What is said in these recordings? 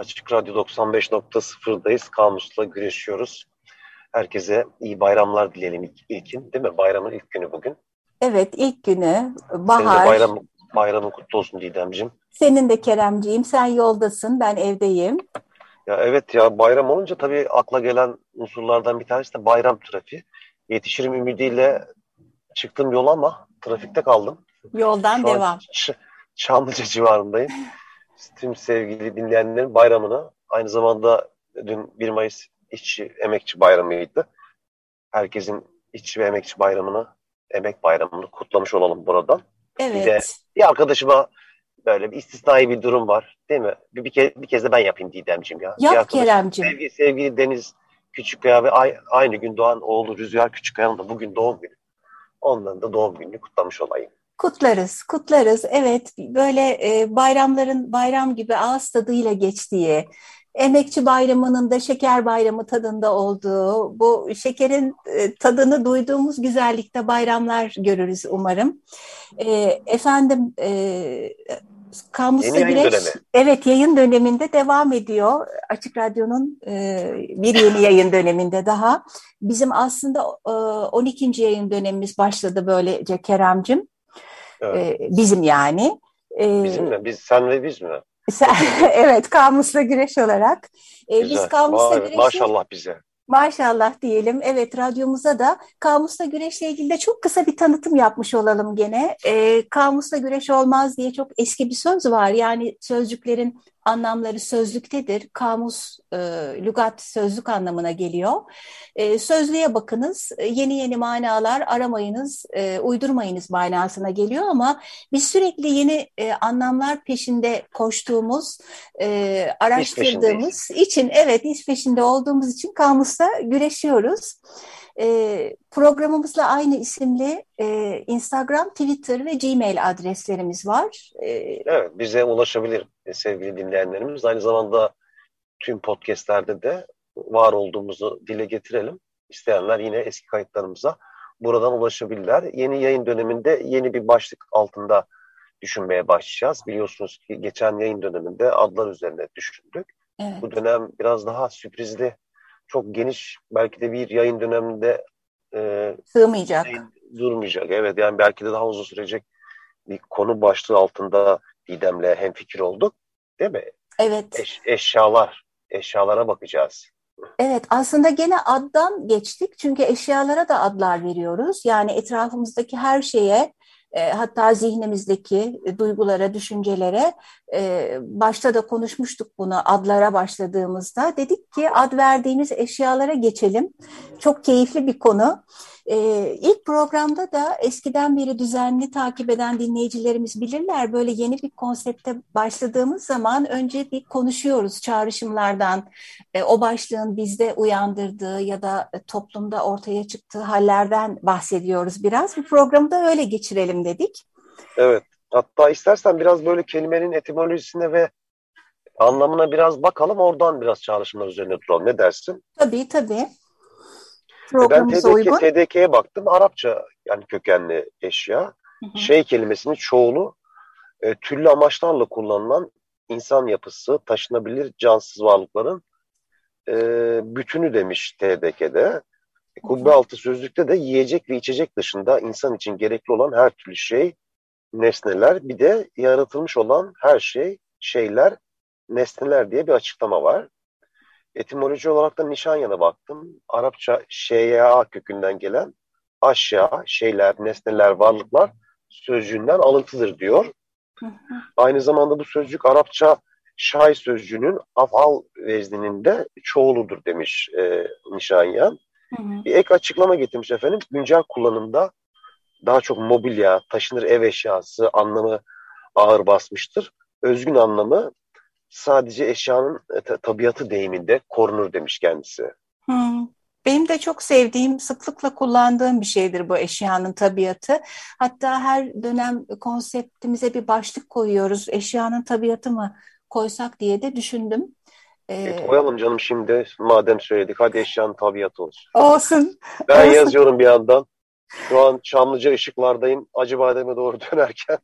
Açık Radyo 95.0'dayız. Kamusla güreşiyoruz. Herkese iyi bayramlar dileyelim ilk, ilkin. Değil mi? Bayramın ilk günü bugün. Evet ilk günü. Bahar. Senin de bayram, bayramın kutlu olsun Didemciğim. Senin de Keremciğim. Sen yoldasın. Ben evdeyim. Ya evet ya bayram olunca tabii akla gelen unsurlardan bir tanesi de bayram trafiği. Yetişirim ümidiyle çıktım yola ama trafikte kaldım. Yoldan Şu devam. Çamlıca civarındayım tüm sevgili dinleyenlerin bayramını aynı zamanda dün 1 Mayıs İşçi Emekçi Bayramı'ydı. Herkesin işçi ve emekçi bayramını, emek bayramını kutlamış olalım buradan. Evet. Bir de bir arkadaşıma böyle bir istisnai bir durum var değil mi? Bir, bir, kez, bir kez de ben yapayım Didemciğim ya. Yap Keremciğim. Sevgili, sevgili Deniz Küçükkaya ve aynı gün doğan oğlu Rüzgar Küçükkaya'nın da bugün doğum günü. Onların da doğum gününü kutlamış olayım. Kutlarız, kutlarız. Evet, böyle e, bayramların bayram gibi ağız tadıyla geçtiği, Emekçi Bayramı'nın da Şeker Bayramı tadında olduğu, bu şekerin e, tadını duyduğumuz güzellikte bayramlar görürüz umarım. E, efendim, e, Kamusla yeni Güreş, dönemi. evet yayın döneminde devam ediyor. Açık Radyo'nun e, bir yeni yayın döneminde daha. Bizim aslında e, 12. yayın dönemimiz başladı böylece Kerem'cim. Evet. bizim yani. Bizim mi? Biz, sen ve biz mi? Sen, evet, Kamusla Güreş olarak. Güzel. Biz Kamusla Güreş'i... Maşallah bize. Maşallah diyelim. Evet radyomuza da Kamusla Güreş'le ilgili de çok kısa bir tanıtım yapmış olalım gene. E, Kamusla Güreş olmaz diye çok eski bir söz var. Yani sözcüklerin anlamları sözlüktedir. Kamus, e, lügat sözlük anlamına geliyor. E, sözlüğe bakınız, e, yeni yeni manalar aramayınız, e, uydurmayınız manasına geliyor ama biz sürekli yeni e, anlamlar peşinde koştuğumuz, e, araştırdığımız için, evet iş peşinde olduğumuz için kamusta güreşiyoruz. E, programımızla aynı isimli e, Instagram, Twitter ve Gmail adreslerimiz var. E, evet, bize ulaşabilir sevgili dinleyenlerimiz. Aynı zamanda tüm podcastlerde de var olduğumuzu dile getirelim. İsteyenler yine eski kayıtlarımıza buradan ulaşabilirler. Yeni yayın döneminde yeni bir başlık altında düşünmeye başlayacağız. Biliyorsunuz ki geçen yayın döneminde adlar üzerine düşündük. Evet. Bu dönem biraz daha sürprizli çok geniş belki de bir yayın döneminde e, sığmayacak. durmayacak. Evet yani belki de daha uzun sürecek bir konu başlığı altında Didem'le hemfikir olduk. Değil mi? Evet. Eş, eşyalar. Eşyalara bakacağız. Evet aslında gene addan geçtik çünkü eşyalara da adlar veriyoruz. Yani etrafımızdaki her şeye e, hatta zihnimizdeki duygulara, düşüncelere e, başta da konuşmuştuk bunu adlara başladığımızda. Dedik ki ad verdiğimiz eşyalara geçelim. Çok keyifli bir konu. Ee, ilk programda da eskiden beri düzenli takip eden dinleyicilerimiz bilirler. Böyle yeni bir konsepte başladığımız zaman önce bir konuşuyoruz çağrışımlardan, e, o başlığın bizde uyandırdığı ya da toplumda ortaya çıktığı hallerden bahsediyoruz biraz. Bu programı da öyle geçirelim dedik. Evet, hatta istersen biraz böyle kelimenin etimolojisine ve anlamına biraz bakalım, oradan biraz çağrışımlar üzerine duralım. Ne dersin? Tabii, tabii programımıza ben TDK, uygun. TDK'ye baktım. Arapça yani kökenli eşya. Hı hı. Şey kelimesinin çoğulu e, türlü amaçlarla kullanılan insan yapısı, taşınabilir cansız varlıkların e, bütünü demiş TDK'de. Kubbe altı sözlükte de yiyecek ve içecek dışında insan için gerekli olan her türlü şey, nesneler, bir de yaratılmış olan her şey, şeyler nesneler diye bir açıklama var. Etimoloji olarak da Nişanyan'a baktım. Arapça şeya kökünden gelen aşağı, şeyler, nesneler, varlıklar sözcüğünden alıntıdır diyor. Aynı zamanda bu sözcük Arapça şay sözcüğünün afal vezninin de çoğuludur demiş e, Nişanyan. Bir ek açıklama getirmiş efendim. Güncel kullanımda daha çok mobilya, taşınır ev eşyası anlamı ağır basmıştır. Özgün anlamı sadece eşyanın e, tabiatı deyiminde korunur demiş kendisi. Hmm. Benim de çok sevdiğim, sıklıkla kullandığım bir şeydir bu eşyanın tabiatı. Hatta her dönem konseptimize bir başlık koyuyoruz. Eşyanın tabiatı mı koysak diye de düşündüm. Ee, e, koyalım canım şimdi madem söyledik. Hadi eşyanın tabiatı olsun. Olsun. Ben olsun. yazıyorum bir yandan. Şu an Çamlıca ışıklardayım. Acıbadem'e doğru dönerken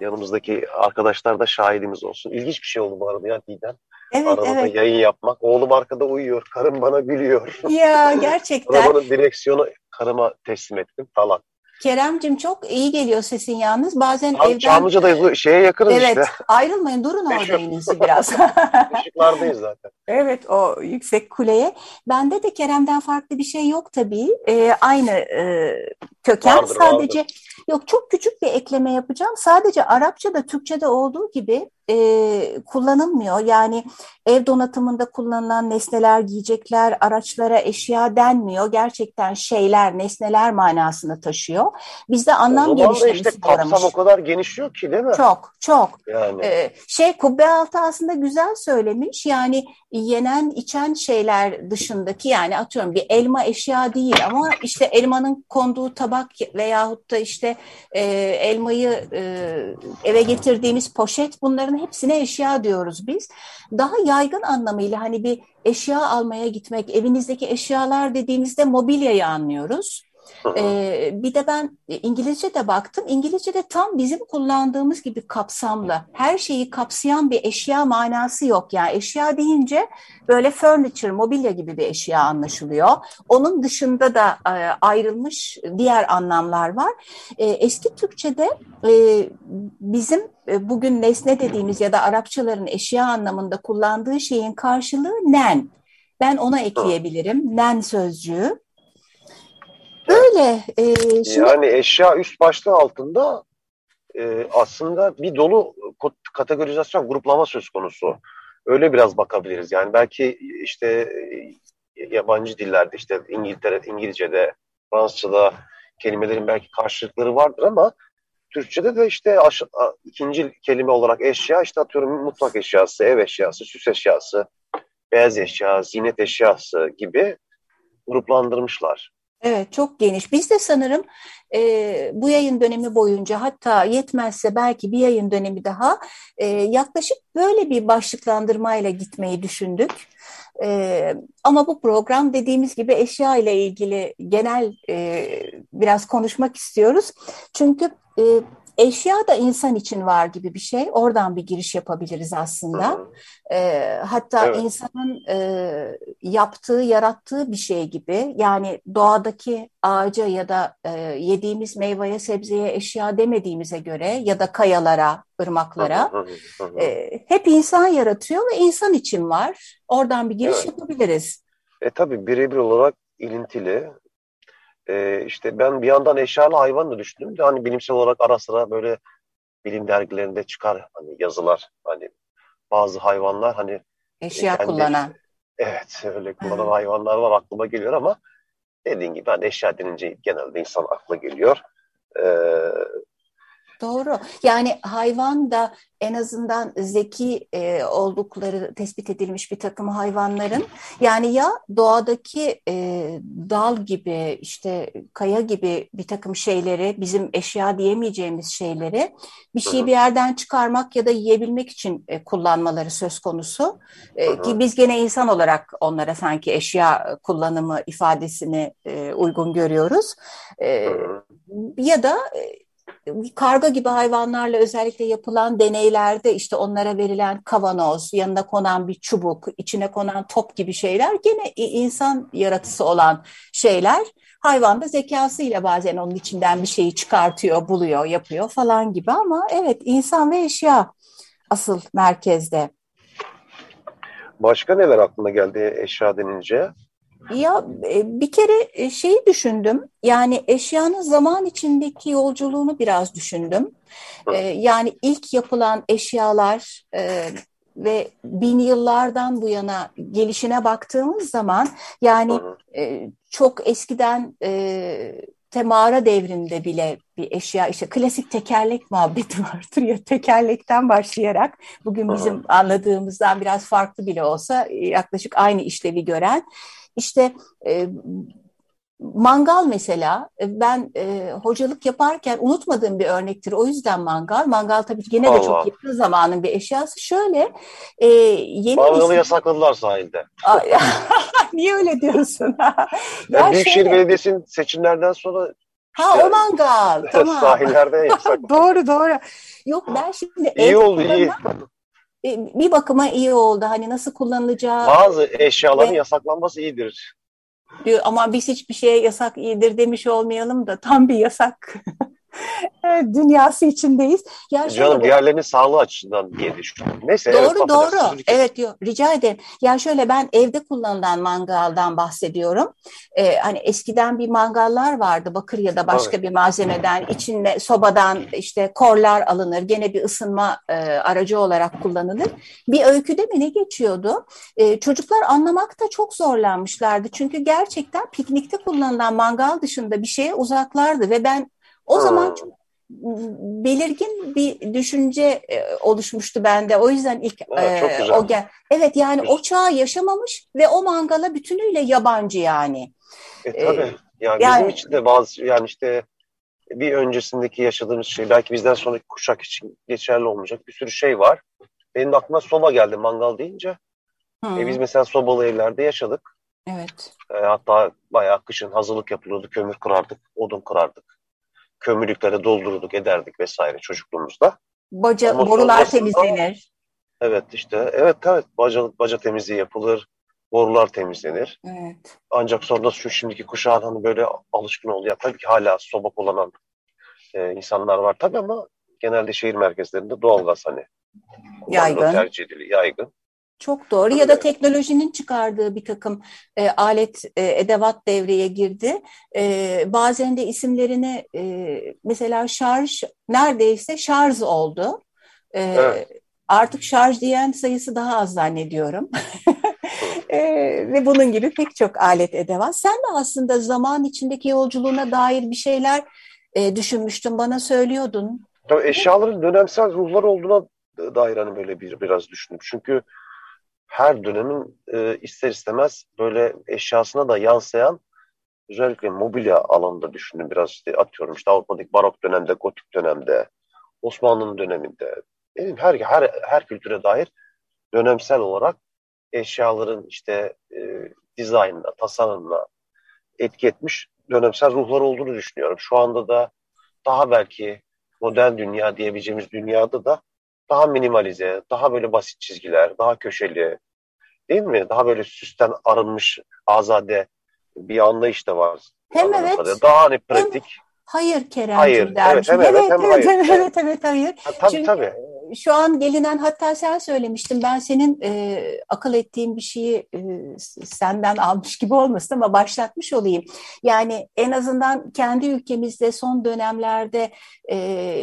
yanımızdaki arkadaşlar da şahidimiz olsun. İlginç bir şey oldu bu arada ya Didem. Evet, Arabada evet. yayın yapmak. Oğlum arkada uyuyor. Karım bana gülüyor. Ya gerçekten. Arabanın direksiyonu karıma teslim ettim falan. Keremcim çok iyi geliyor sesin yalnız. Bazen Abi, evden... Çamlıca'dayız. Şeye yakınız Evet, işte. ayrılmayın durun orada biraz. Işıklardayız zaten. Evet o yüksek kuleye. Bende de Kerem'den farklı bir şey yok tabii. Ee, aynı e, köken Vardır, sadece vardır. yok çok küçük bir ekleme yapacağım. Sadece Arapçada Türkçe'de olduğu gibi e, kullanılmıyor. Yani ev donatımında kullanılan nesneler, giyecekler, araçlara eşya denmiyor. Gerçekten şeyler, nesneler manasını taşıyor. Bizde anlam genişlemesi işte kapsam o kadar genişliyor ki değil mi? Çok çok. Yani. Ee, şey kubbe altı aslında güzel söylemiş. Yani yenen içen şeyler dışındaki yani atıyorum bir elma eşya değil ama işte elmanın konduğu tabak veyahut da işte e, elmayı e, eve getirdiğimiz poşet bunların hepsine eşya diyoruz biz. Daha yaygın anlamıyla hani bir eşya almaya gitmek, evinizdeki eşyalar dediğimizde mobilyayı anlıyoruz. Ee, bir de ben İngilizce de baktım. İngilizce'de tam bizim kullandığımız gibi kapsamlı, her şeyi kapsayan bir eşya manası yok. Yani eşya deyince böyle furniture, mobilya gibi bir eşya anlaşılıyor. Onun dışında da e, ayrılmış diğer anlamlar var. E, eski Türkçe'de e, bizim e, bugün nesne dediğimiz ya da Arapçaların eşya anlamında kullandığı şeyin karşılığı nen. Ben ona ekleyebilirim. Nen sözcüğü. Böyle. E, şimdi... Yani eşya üst başlığı altında e, aslında bir dolu kategorizasyon, gruplama söz konusu. Öyle biraz bakabiliriz. Yani belki işte e, yabancı dillerde işte İngiltere, İngilizce'de, Fransızca'da kelimelerin belki karşılıkları vardır ama Türkçe'de de işte ikinci kelime olarak eşya işte atıyorum mutfak eşyası, ev eşyası, süs eşyası, beyaz eşya, zinet eşyası gibi gruplandırmışlar. Evet çok geniş. Biz de sanırım e, bu yayın dönemi boyunca hatta yetmezse belki bir yayın dönemi daha e, yaklaşık böyle bir başlıklandırmayla gitmeyi düşündük. E, ama bu program dediğimiz gibi eşya ile ilgili genel e, biraz konuşmak istiyoruz. Çünkü e, eşya da insan için var gibi bir şey. Oradan bir giriş yapabiliriz aslında. E, hatta evet. insanın e, yaptığı, yarattığı bir şey gibi. Yani doğadaki ağaca ya da e, yediğimiz meyveye, sebzeye eşya demediğimize göre ya da kayalara, ırmaklara e, hep insan yaratıyor ve insan için var. Oradan bir giriş evet. yapabiliriz. E tabii birebir olarak ilintili. Ee, işte ben bir yandan eşyalı hayvan da düşündüm de hani bilimsel olarak ara sıra böyle bilim dergilerinde çıkar hani yazılar hani bazı hayvanlar hani eşya kendi, kullanan. Evet öyle kullanan hayvanlar var aklıma geliyor ama dediğin gibi hani eşya denince genelde insan akla geliyor. Ee, Doğru. Yani hayvan da en azından zeki e, oldukları tespit edilmiş bir takım hayvanların yani ya doğadaki e, dal gibi işte kaya gibi bir takım şeyleri bizim eşya diyemeyeceğimiz şeyleri bir şeyi bir yerden çıkarmak ya da yiyebilmek için e, kullanmaları söz konusu. E, ki biz gene insan olarak onlara sanki eşya kullanımı ifadesini e, uygun görüyoruz. E, ya da e, karga gibi hayvanlarla özellikle yapılan deneylerde işte onlara verilen kavanoz, yanına konan bir çubuk, içine konan top gibi şeyler gene insan yaratısı olan şeyler. Hayvan da zekasıyla bazen onun içinden bir şeyi çıkartıyor, buluyor, yapıyor falan gibi ama evet insan ve eşya asıl merkezde. Başka neler aklına geldi eşya denince? Ya e, bir kere e, şeyi düşündüm. Yani eşyanın zaman içindeki yolculuğunu biraz düşündüm. Hı. Yani ilk yapılan eşyalar ve bin yıllardan bu yana gelişine baktığımız zaman yani e, çok eskiden e, temara devrinde bile bir eşya işte klasik tekerlek muhabbeti vardır ya tekerlekten başlayarak bugün bizim anladığımızdan biraz farklı bile olsa yaklaşık aynı işlevi gören işte e, Mangal mesela e, ben e, hocalık yaparken unutmadığım bir örnektir. O yüzden mangal. Mangal tabii gene de çok yakın zamanın bir eşyası. Şöyle e, yeni Mangalı isim... yasakladılar sahilde. Niye öyle diyorsun? ya Büyükşehir şöyle... Belediyesi'nin seçimlerden sonra Ha o mangal. Tamam. Sahillerde yasak. doğru doğru. Yok ben şimdi iyi oldu iyi. E, bir bakıma iyi oldu. Hani nasıl kullanılacağı. Bazı eşyaların ve... yasaklanması iyidir diyor ama biz hiçbir şeye yasak iyidir demiş olmayalım da tam bir yasak dünyası içindeyiz. Ya Canım diğerlerinin sağlığı açısından diye düşünüyorum. Neyse, doğru evet, doğru. Evet yok rica ederim. Ya şöyle ben evde kullanılan mangaldan bahsediyorum. Ee, hani eskiden bir mangallar vardı bakır ya da başka evet. bir malzemeden içinde sobadan işte korlar alınır. Gene bir ısınma e, aracı olarak kullanılır. Bir öyküde mi ne geçiyordu? E, çocuklar anlamakta çok zorlanmışlardı. Çünkü gerçekten piknikte kullanılan mangal dışında bir şeye uzaklardı ve ben o hmm. zaman çok belirgin bir düşünce e, oluşmuştu bende. O yüzden ilk evet, e, o gel. Evet yani o çağı yaşamamış ve o mangala bütünüyle yabancı yani. E tabii. Yani, yani bizim için de bazı yani işte bir öncesindeki yaşadığımız şey belki bizden sonraki kuşak için geçerli olmayacak bir sürü şey var. Benim aklıma soba geldi mangal deyince. Hmm. E biz mesela sobalı evlerde yaşadık. Evet. E, hatta bayağı kışın hazırlık yapılıyordu. Kömür kırardık, odun kırardık kömürlüklere doldururduk ederdik vesaire çocukluğumuzda. Baca, Ama borular temizlenir. Evet işte evet evet baca, baca temizliği yapılır. Borular temizlenir. Evet. Ancak sonra şu şimdiki kuşağın hani böyle alışkın oldu. Ya tabii ki hala soba kullanan e, insanlar var tabii ama genelde şehir merkezlerinde doğalgaz hani yaygın. tercih ediliyor, yaygın. Çok doğru ya da teknolojinin çıkardığı bir takım e, alet e, edevat devreye girdi. E, bazen de isimlerini e, mesela şarj neredeyse şarj oldu. E, evet. Artık şarj diyen sayısı daha az zannediyorum. e, ve bunun gibi pek çok alet edevat. Sen de aslında zaman içindeki yolculuğuna dair bir şeyler e, düşünmüştün, bana söylüyordun. Tabii eşyaların dönemsel ruhlar olduğuna dair hani böyle bir biraz düşündüm. Çünkü her dönemin e, ister istemez böyle eşyasına da yansıyan özellikle mobilya alanında düşündüm biraz işte atıyorum işte Avrupa'daki barok dönemde, gotik dönemde, Osmanlı'nın döneminde benim her, her, her kültüre dair dönemsel olarak eşyaların işte e, dizaynına, tasarımına etki etmiş dönemsel ruhlar olduğunu düşünüyorum. Şu anda da daha belki modern dünya diyebileceğimiz dünyada da daha minimalize, daha böyle basit çizgiler, daha köşeli, değil mi? Daha böyle süsten arınmış, azade bir anlayış da var. Hem evet. Kadar. Daha hani pratik. Hem, hayır Kerem'cim hayır, dermiş. Evet, hem evet, hem evet, hayır. evet, evet, hayır. Ha, tabii Çünkü tabii. Şu an gelinen hatta sen söylemiştin ben senin e, akıl ettiğin bir şeyi e, senden almış gibi olmasın ama başlatmış olayım. Yani en azından kendi ülkemizde son dönemlerde e,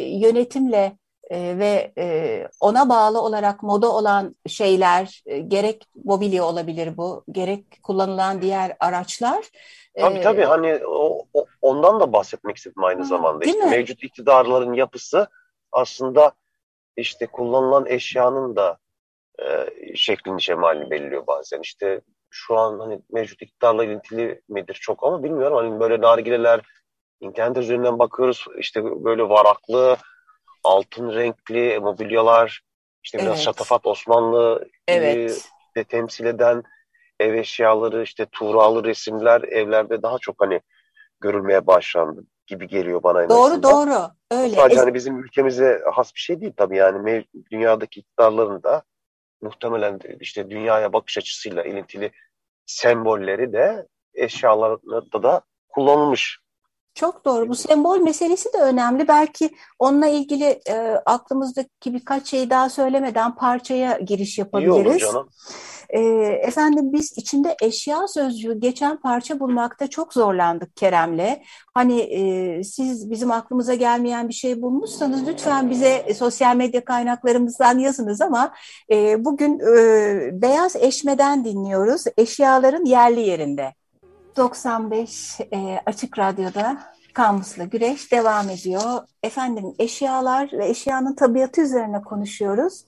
yönetimle e, ve e, ona bağlı olarak moda olan şeyler e, gerek mobilya olabilir bu gerek kullanılan diğer araçlar. Tabii ee, tabii hani o, o, ondan da bahsetmek istedim aynı zamanda. İşte mevcut iktidarların yapısı aslında işte kullanılan eşyanın da e, şeklini şemalini belirliyor bazen. İşte şu an hani mevcut iktidarla ilintili midir çok ama bilmiyorum. Hani böyle nargileler internet üzerinden bakıyoruz işte böyle varaklı altın renkli mobilyalar, işte biraz evet. şatafat Osmanlı evet. de temsil eden ev eşyaları, işte tuğralı resimler evlerde daha çok hani görülmeye başlandı gibi geliyor bana Doğru doğru öyle. Sadece hani bizim ülkemize has bir şey değil tabii yani dünyadaki iktidarların da muhtemelen işte dünyaya bakış açısıyla ilintili sembolleri de eşyalarda da kullanılmış Çok doğru. Bu sembol meselesi de önemli. Belki onunla ilgili e, aklımızdaki birkaç şey daha söylemeden parçaya giriş yapabiliriz. İyi olur canım. E, efendim biz içinde eşya sözcüğü geçen parça bulmakta çok zorlandık Kerem'le. Hani e, siz bizim aklımıza gelmeyen bir şey bulmuşsanız lütfen bize sosyal medya kaynaklarımızdan yazınız ama e, bugün e, Beyaz Eşme'den dinliyoruz. Eşyaların yerli yerinde. 95 e, Açık Radyo'da Kamusla Güreş devam ediyor. Efendim eşyalar ve eşyanın tabiatı üzerine konuşuyoruz.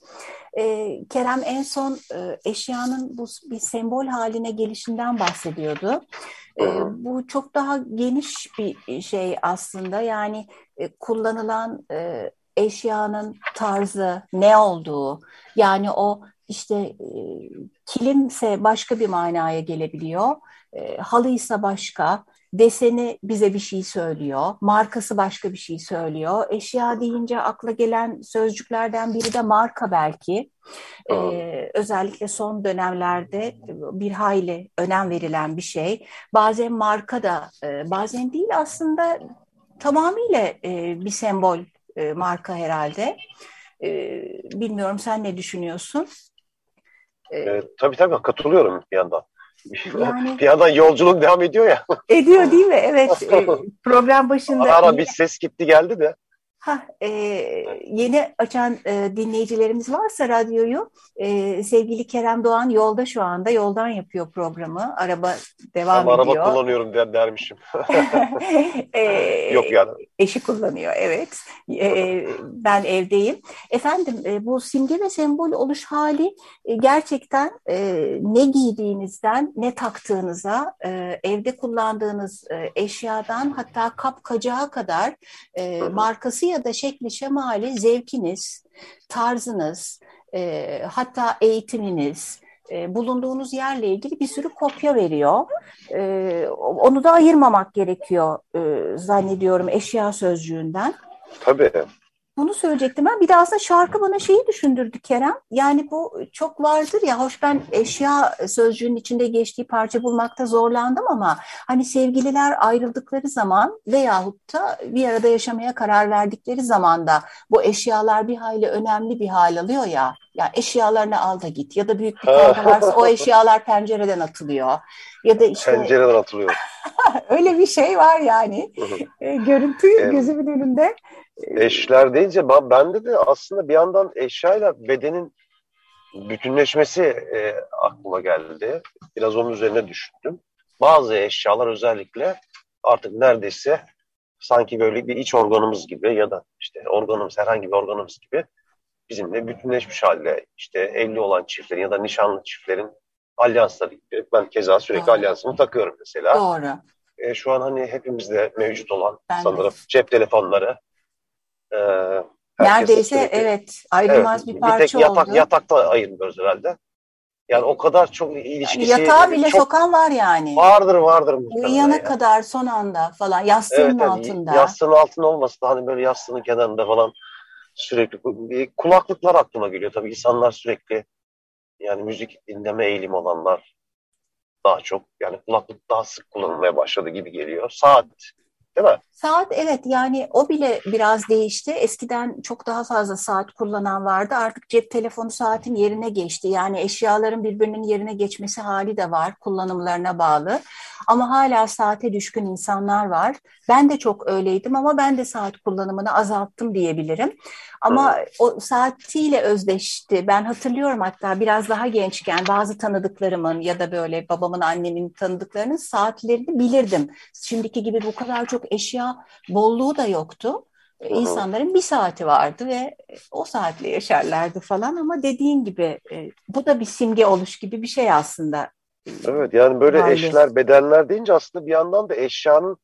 E, Kerem en son e, eşyanın bu bir sembol haline gelişinden bahsediyordu. E, bu çok daha geniş bir şey aslında. Yani e, kullanılan e, eşyanın tarzı ne olduğu yani o işte e, kilimse başka bir manaya gelebiliyor e, halıysa başka, deseni bize bir şey söylüyor, markası başka bir şey söylüyor. Eşya deyince akla gelen sözcüklerden biri de marka belki. Ee, özellikle son dönemlerde bir hayli önem verilen bir şey. Bazen marka da, e, bazen değil aslında tamamıyla e, bir sembol marka herhalde. Bilmiyorum sen ne düşünüyorsun? E, tabii tabii katılıyorum bir yandan. Yani, bir yandan yolculuk devam ediyor ya. Ediyor değil mi? Evet. E, program başında. Ara ara bir ses gitti geldi de. Ha, e, yeni açan e, dinleyicilerimiz varsa radyoyu e, sevgili Kerem Doğan yolda şu anda yoldan yapıyor programı. Araba devam Ama ediyor. Araba kullanıyorum der, dermişim. e, Yok yani. Eşi kullanıyor evet. E, ben evdeyim. Efendim e, bu simge ve sembol oluş hali e, gerçekten e, ne giydiğinizden ne taktığınıza e, evde kullandığınız e, eşyadan hatta kap kacağa kadar e, markası ya da şekli şemali zevkiniz, tarzınız, e, hatta eğitiminiz, e, bulunduğunuz yerle ilgili bir sürü kopya veriyor. E, onu da ayırmamak gerekiyor e, zannediyorum eşya sözcüğünden. Tabii. Bunu söyleyecektim ben. Bir de aslında şarkı bana şeyi düşündürdü Kerem. Yani bu çok vardır ya, hoş ben eşya sözcüğünün içinde geçtiği parça bulmakta zorlandım ama hani sevgililer ayrıldıkları zaman veyahut da bir arada yaşamaya karar verdikleri zaman da bu eşyalar bir hayli önemli bir hal alıyor ya. Ya eşyalarını al da git ya da büyük bir kavga varsa o eşyalar pencereden atılıyor. Ya da işte pencereden atılıyor. öyle bir şey var yani. E, görüntü gözümün önünde. Eşler deyince bende de aslında bir yandan eşyayla bedenin bütünleşmesi e, aklıma geldi. Biraz onun üzerine düşündüm. Bazı eşyalar özellikle artık neredeyse sanki böyle bir iç organımız gibi ya da işte organımız herhangi bir organımız gibi bizimle bütünleşmiş halde işte evli olan çiftlerin ya da nişanlı çiftlerin alyansları gibi. Ben keza sürekli Doğru. alyansımı takıyorum mesela. Doğru. E, şu an hani hepimizde mevcut olan ben sanırım de. cep telefonları, ee, Neredeyse sürekli, evet ayrılmaz evet, bir parça bir tek yatak, oldu. Yatakta ayırmıyoruz herhalde. Yani o kadar çok ilişkisi... Yani yatağa bile çok, sokan var yani. Vardır vardır. Uyuyana yani. kadar son anda falan yastığın evet, yani altında. Yastığın altında olması da hani böyle yastığın kenarında falan sürekli kulaklıklar aklıma geliyor. Tabii insanlar sürekli yani müzik dinleme eğilimi olanlar daha çok yani kulaklık daha sık kullanılmaya başladı gibi geliyor. Saat Değil mi? Saat evet yani o bile biraz değişti. Eskiden çok daha fazla saat kullanan vardı. Artık cep telefonu saatin yerine geçti. Yani eşyaların birbirinin yerine geçmesi hali de var kullanımlarına bağlı. Ama hala saate düşkün insanlar var. Ben de çok öyleydim ama ben de saat kullanımını azalttım diyebilirim. Ama evet. o saatiyle özdeşti. Ben hatırlıyorum hatta biraz daha gençken bazı tanıdıklarımın ya da böyle babamın annemin tanıdıklarının saatlerini bilirdim. Şimdiki gibi bu kadar çok eşya bolluğu da yoktu. Hı İnsanların bir saati vardı ve o saatle yaşarlardı falan ama dediğin gibi e, bu da bir simge oluş gibi bir şey aslında. Evet yani böyle Maalesef. eşler, bedenler deyince aslında bir yandan da eşyanın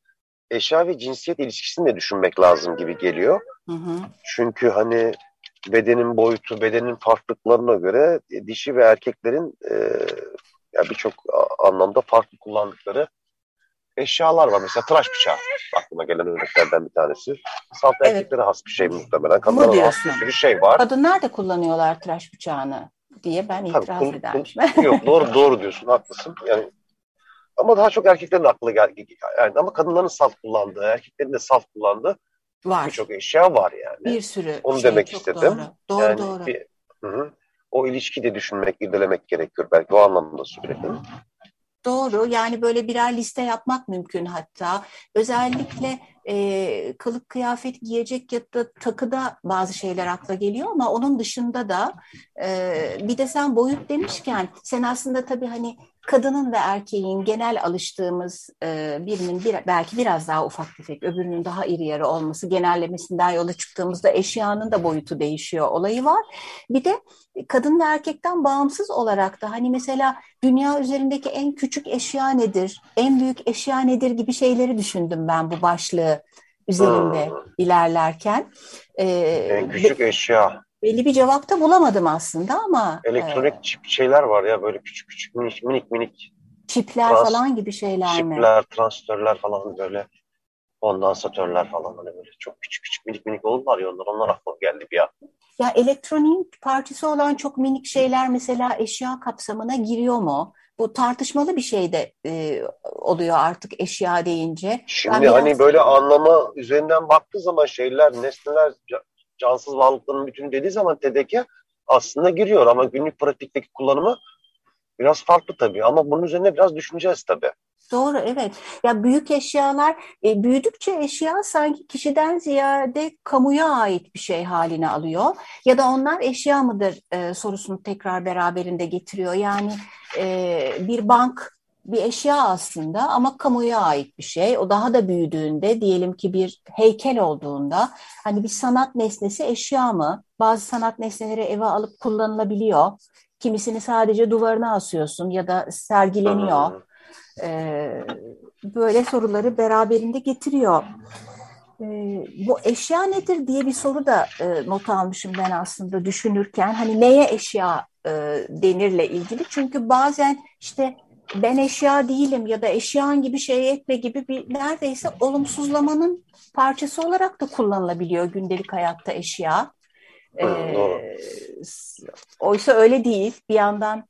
eşya ve cinsiyet ilişkisini de düşünmek lazım gibi geliyor. Hı hı. Çünkü hani bedenin boyutu, bedenin farklılıklarına göre e, dişi ve erkeklerin e, yani birçok anlamda farklı kullandıkları eşyalar var. Mesela tıraş bıçağı aklıma gelen örneklerden bir tanesi. Salt evet. erkeklere has bir şey muhtemelen. Kadınlara has bir sürü şey var. Kadınlar da kullanıyorlar tıraş bıçağını diye ben itiraz Tabii, edermişim. yok doğru doğru diyorsun haklısın. Yani Ama daha çok erkeklerin aklı geldi. Yani ama kadınların salt kullandığı, erkeklerin de salt kullandığı var. birçok eşya var yani. Bir sürü Onu şey, demek çok istedim. Doğru, doğru. yani doğru. Bir, hı hı. O ilişkiyi de düşünmek, irdelemek gerekiyor. Belki o anlamda söyledim. Doğru yani böyle birer liste yapmak mümkün hatta. Özellikle e, kılık kıyafet giyecek ya da takıda bazı şeyler akla geliyor ama onun dışında da e, bir de sen boyut demişken sen aslında tabii hani kadının ve erkeğin genel alıştığımız e, birinin bir, belki biraz daha ufak tefek öbürünün daha iri yarı olması genellemesinden yola çıktığımızda eşyanın da boyutu değişiyor olayı var. Bir de kadın ve erkekten bağımsız olarak da hani mesela dünya üzerindeki en küçük eşya nedir, en büyük eşya nedir gibi şeyleri düşündüm ben bu başlığı üzerinde Hmm. ilerlerken. Ee, En küçük eşya. Belli bir cevap da bulamadım aslında ama Elektronik e, çip şeyler var ya böyle küçük küçük minik minik minik çipler trans- falan gibi şeyler mi? çipler, transistörler falan böyle kondansatörler falan hani böyle çok küçük küçük minik minik oldular ya onlar onlar aklıma geldi bir an. Ya elektroniğin parçası olan çok minik şeyler mesela eşya kapsamına giriyor mu? Bu tartışmalı bir şey de e, oluyor artık eşya deyince. Şimdi Ben biraz- hani böyle anlama üzerinden baktığı zaman şeyler, nesneler, cansız varlıkların bütünü dediği zaman TDK aslında giriyor ama günlük pratikteki kullanımı biraz farklı tabii ama bunun üzerine biraz düşüneceğiz tabii. Doğru evet. Ya büyük eşyalar e, büyüdükçe eşya sanki kişiden ziyade kamuya ait bir şey haline alıyor. Ya da onlar eşya mıdır e, sorusunu tekrar beraberinde getiriyor. Yani e, bir bank bir eşya aslında ama kamuya ait bir şey. O daha da büyüdüğünde diyelim ki bir heykel olduğunda hani bir sanat nesnesi eşya mı? Bazı sanat nesneleri eve alıp kullanılabiliyor. Kimisini sadece duvarına asıyorsun ya da sergileniyor. Ee, böyle soruları beraberinde getiriyor. Ee, bu eşya nedir diye bir soru da e, not almışım ben aslında düşünürken. Hani neye eşya e, denirle ilgili. Çünkü bazen işte ben eşya değilim ya da eşyan gibi şey etme gibi bir neredeyse olumsuzlamanın parçası olarak da kullanılabiliyor gündelik hayatta eşya. Hı. Ee, oysa öyle değil. Bir yandan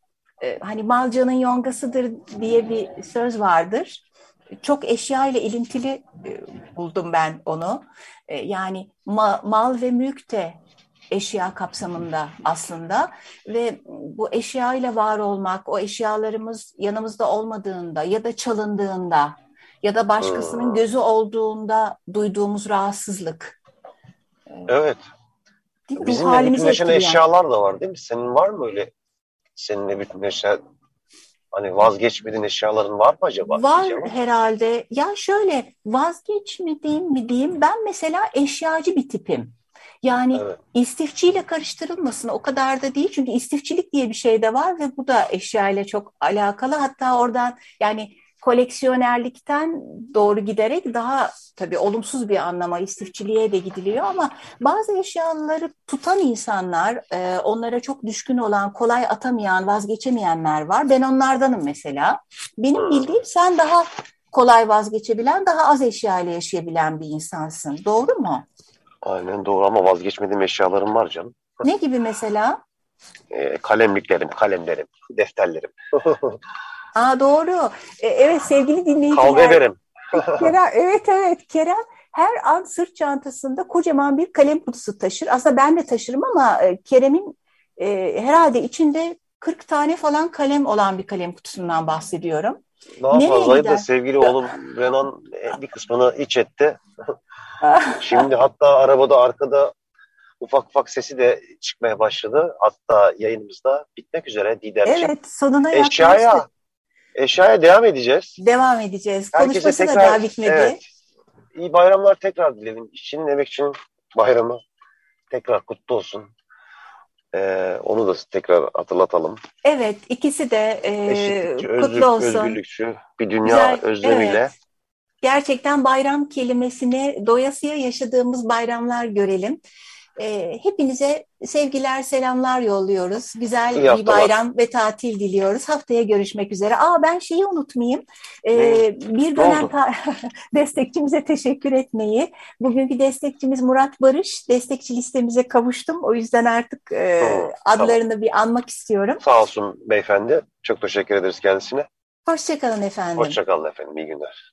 e, hani malcanın yongasıdır diye bir söz vardır. Çok eşya ile ilintili e, buldum ben onu. E, yani ma- mal ve mülk de eşya kapsamında aslında ve bu eşya ile var olmak, o eşyalarımız yanımızda olmadığında ya da çalındığında ya da başkasının gözü olduğunda duyduğumuz rahatsızlık. Evet. Değil Bizimle halimizi bütünleşen eşyalar da var değil mi? Senin var mı öyle seninle bütünleşen hani vazgeçmediğin eşyaların var mı acaba? Var Diyeceğim herhalde. Ya şöyle vazgeçmediğim mi diyeyim ben mesela eşyacı bir tipim. Yani Evet. istifçiyle karıştırılmasın o kadar da değil. Çünkü istifçilik diye bir şey de var ve bu da eşya ile çok alakalı. Hatta oradan yani koleksiyonerlikten doğru giderek daha tabii olumsuz bir anlama istifçiliğe de gidiliyor ama bazı eşyaları tutan insanlar, e, onlara çok düşkün olan, kolay atamayan, vazgeçemeyenler var. Ben onlardanım mesela. Benim Hmm. bildiğim sen daha kolay vazgeçebilen, daha az eşya ile yaşayabilen bir insansın. Doğru mu? Aynen doğru ama vazgeçmediğim eşyalarım var canım. Ne gibi mesela? Ee, kalemliklerim, kalemlerim, defterlerim. Aa doğru. E, evet sevgili dinleyiciler. Kavga ederim. Kerem, evet evet Kerem her an sırt çantasında kocaman bir kalem kutusu taşır. Aslında ben de taşırım ama e, Kerem'in e, herhalde içinde 40 tane falan kalem olan bir kalem kutusundan bahsediyorum. Daha gider? da sevgili oğlum Renan e, bir kısmını iç etti. Şimdi hatta arabada arkada ufak ufak sesi de çıkmaya başladı. Hatta yayınımızda bitmek üzere Didemciğim. evet sonuna Eşyaya, yaklaştık. eşyaya devam edeceğiz. Devam edeceğiz. Herkese Konuşması da tekrar daha bitmedi. evet, iyi bayramlar tekrar dilerim. İşçinin, emekçinin bayramı tekrar kutlu olsun. Ee, onu da tekrar hatırlatalım. Evet, ikisi de e, Eşitlikçi, kutlu özgür, olsun. özgürlükçü bir dünya Güzel, özlemiyle. evet. Gerçekten bayram kelimesini doyasıya yaşadığımız bayramlar görelim. E, hepinize sevgiler, selamlar yolluyoruz. Güzel İyi bir bayram ve tatil diliyoruz. Haftaya görüşmek üzere. Aa ben şeyi unutmayayım. E, bir Ne dönem destekçimize teşekkür etmeyi. Bugünkü destekçimiz Murat Barış. Destekçi listemize kavuştum. O yüzden artık e, adlarını bir anmak istiyorum. Sağ olsun beyefendi. Çok teşekkür ederiz kendisine. Hoşçakalın efendim. Hoşçakalın efendim. İyi günler.